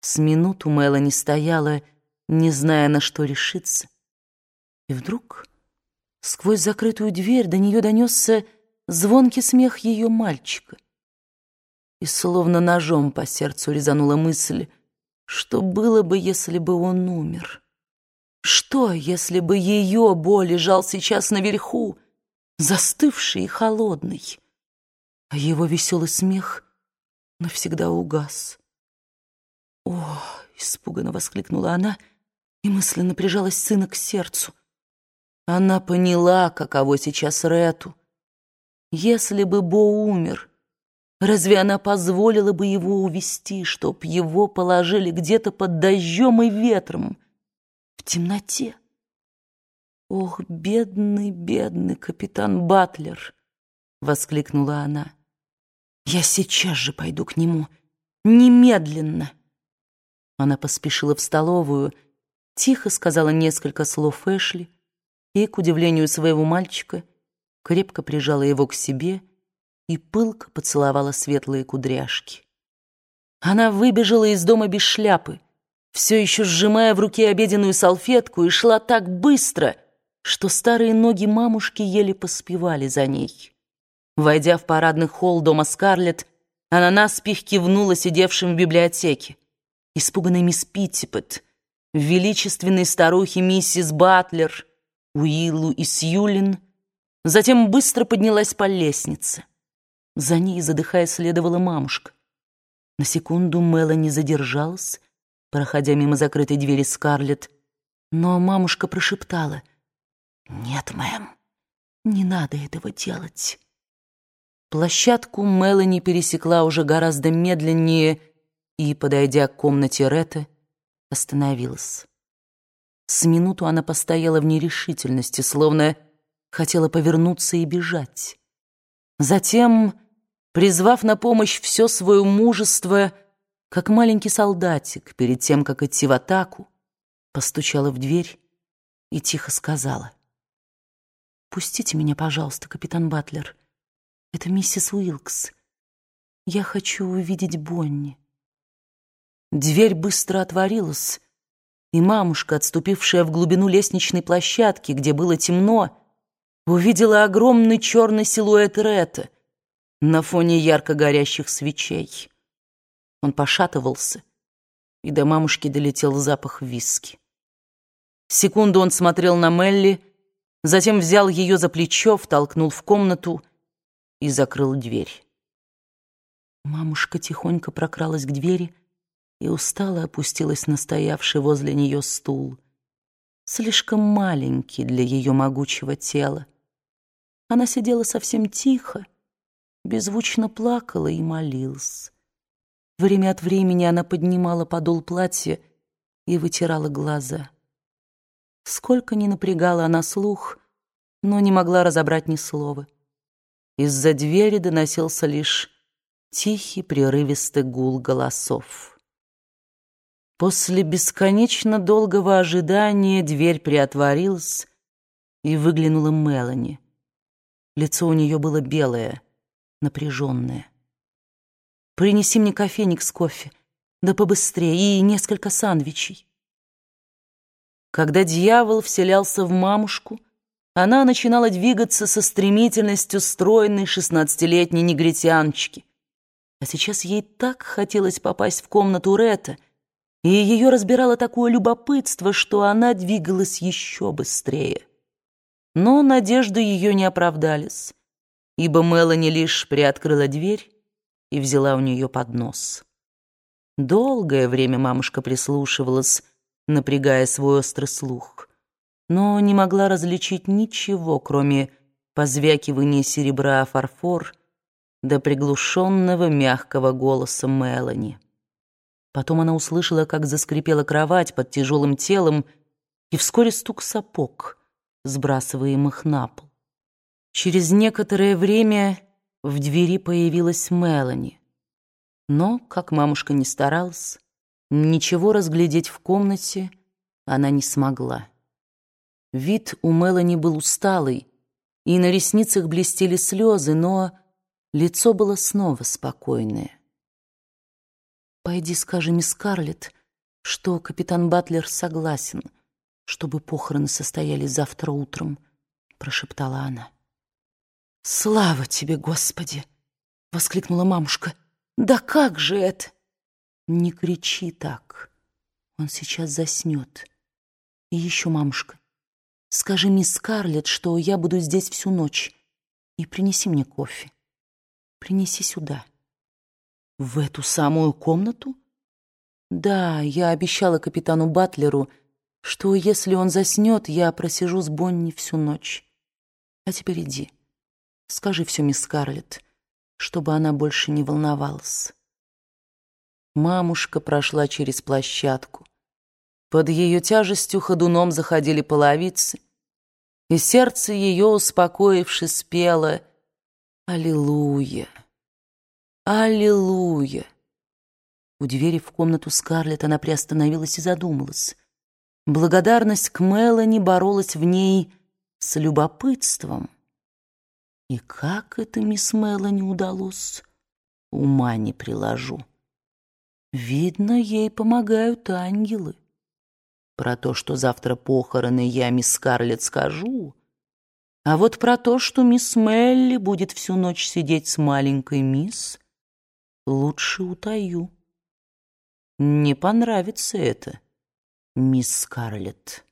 С минуту Мелани стояла, не зная, на что решиться. И вдруг сквозь закрытую дверь до нее донесся звонкий смех ее мальчика. И словно ножом по сердцу резанула мысль, что было бы, если бы он умер. Что, если бы ее боль лежал сейчас наверху, застывший и холодный, а его веселый смех навсегда угас? «О!» — испуганно воскликнула она и мысленно прижалась сына к сердцу. Она поняла, каково сейчас Рету. Если бы Бо умер, разве она позволила бы его увести, чтоб его положили где-то под дождем и ветром, в темноте? «Ох, бедный, бедный капитан Батлер!» — воскликнула она. «Я сейчас же пойду к нему, немедленно!» Она поспешила в столовую, тихо сказала несколько слов Эшли и, к удивлению своего мальчика, крепко прижала его к себе и пылко поцеловала светлые кудряшки. Она выбежала из дома без шляпы, все еще сжимая в руке обеденную салфетку, и шла так быстро, что старые ноги мамушки еле поспевали за ней. Войдя в парадный холл дома Скарлетт, она наспех кивнула сидевшим в библиотеке испуганной мисс Питтипет, величественной старухе миссис Батлер, Уиллу и Сьюлин, затем быстро поднялась по лестнице. За ней, задыхаясь, следовала мамушка. На секунду Мелани задержалась, проходя мимо закрытой двери Скарлетт, но мамушка прошептала «Нет, мэм, не надо этого делать». Площадку Мелани пересекла уже гораздо медленнее, и, подойдя к комнате Ретты, остановилась. С минуту она постояла в нерешительности, словно хотела повернуться и бежать. Затем, призвав на помощь все свое мужество, как маленький солдатик, перед тем, как идти в атаку, постучала в дверь и тихо сказала. «Пустите меня, пожалуйста, капитан Батлер. Это миссис Уилкс. Я хочу увидеть Бонни». Дверь быстро отворилась, и мамушка, отступившая в глубину лестничной площадки, где было темно, увидела огромный черный силуэт Ретта на фоне ярко горящих свечей. Он пошатывался, и до мамушки долетел запах виски. Секунду он смотрел на Мелли, затем взял ее за плечо, втолкнул в комнату и закрыл дверь. Мамушка тихонько прокралась к двери, и устало опустилась на стоявший возле нее стул, слишком маленький для ее могучего тела. Она сидела совсем тихо, беззвучно плакала и молилась. Время от времени она поднимала подол платья и вытирала глаза. Сколько ни напрягала она слух, но не могла разобрать ни слова. Из-за двери доносился лишь тихий прерывистый гул голосов. После бесконечно долгого ожидания дверь приотворилась, и выглянула Мелани. Лицо у нее было белое, напряженное. «Принеси мне кофейник с кофе, да побыстрее, и несколько сандвичей». Когда дьявол вселялся в мамушку, она начинала двигаться со стремительностью стройной шестнадцатилетней негритяночки. А сейчас ей так хотелось попасть в комнату Ретта — и ее разбирало такое любопытство, что она двигалась еще быстрее. Но надежды ее не оправдались, ибо Мелани лишь приоткрыла дверь и взяла у нее поднос. Долгое время мамушка прислушивалась, напрягая свой острый слух, но не могла различить ничего, кроме позвякивания серебра о фарфор до приглушенного мягкого голоса Мелани. Потом она услышала, как заскрипела кровать под тяжелым телом, и вскоре стук сапог, сбрасываемых на пол. Через некоторое время в двери появилась Мелани. Но, как мамушка не старалась, ничего разглядеть в комнате она не смогла. Вид у Мелани был усталый, и на ресницах блестели слезы, но лицо было снова спокойное. Пойди скажи мисс Карлетт, что капитан Батлер согласен, чтобы похороны состоялись завтра утром, прошептала она. «Слава тебе, Господи!» — воскликнула мамушка. «Да как же это?» «Не кричи так. Он сейчас заснет. И еще, мамушка, скажи мисс Скарлетт, что я буду здесь всю ночь, и принеси мне кофе. Принеси сюда». «В эту самую комнату?» «Да, я обещала капитану Батлеру, что если он заснет, я просижу с Бонни всю ночь. А теперь иди». Скажи все мисс Скарлетт, чтобы она больше не волновалась. Мамушка прошла через площадку. Под ее тяжестью ходуном заходили половицы, и сердце ее, успокоившись, спело «Аллилуйя! Аллилуйя!» У двери в комнату Скарлетт она приостановилась и задумалась. Благодарность к Мелани боролась в ней с любопытством. И как это мисс Мелани удалось, ума не приложу. Видно, ей помогают ангелы. Про то, что завтра похороны, я мисс Скарлетт скажу. А вот про то, что мисс Мелли будет всю ночь сидеть с маленькой мисс, лучше утаю. Не понравится это, мисс Скарлетт.